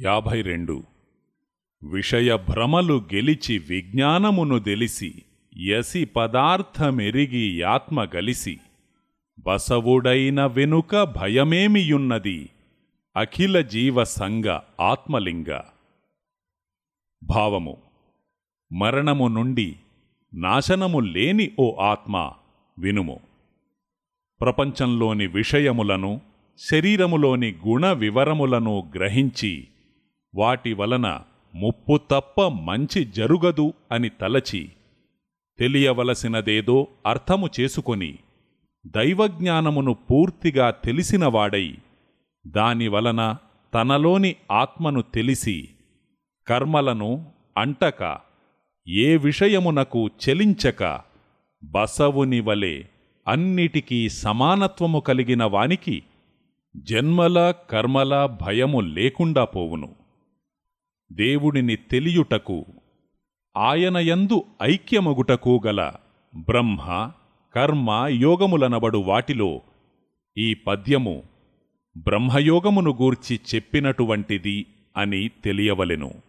యాభై రెండు విషయభ్రమలు గెలిచి విజ్ఞానమును దెలిసి యసి పదార్థమెరిగి యాత్మ గలిసి బసవుడైన వెనుక భయమేమియున్నది? అఖిల జీవ సంగ ఆత్మలింగ. భావము. మరణము నుండి నాశనము లేని ఓ ఆత్మ వినుము. ప్రపంచంలోని విషయములను శరీరములోని గుణ వివరములను గ్రహించి వాటి వలన ముప్పు తప్ప మంచి జరుగదు అని తలచి తెలియవలసినదేదో అర్థము చేసుకొని దైవజ్ఞానమును పూర్తిగా తెలిసినవాడై దానివలన తనలోని ఆత్మను తెలిసి కర్మలను అంటక ఏ విషయమునకు చెలించక బసవుని వలె అన్నిటికీ సమానత్వము కలిగిన వానికి జన్మల కర్మల భయము లేకుండా పోవును. దేవుడిని తెలియుటకు ఆయనయందు ఐక్యమగుటకు గల బ్రహ్మ కర్మ యోగములనబడు వాటిలో ఈ పద్యము బ్రహ్మయోగమును గూర్చి చెప్పినటువంటిది అని తెలియవలెను.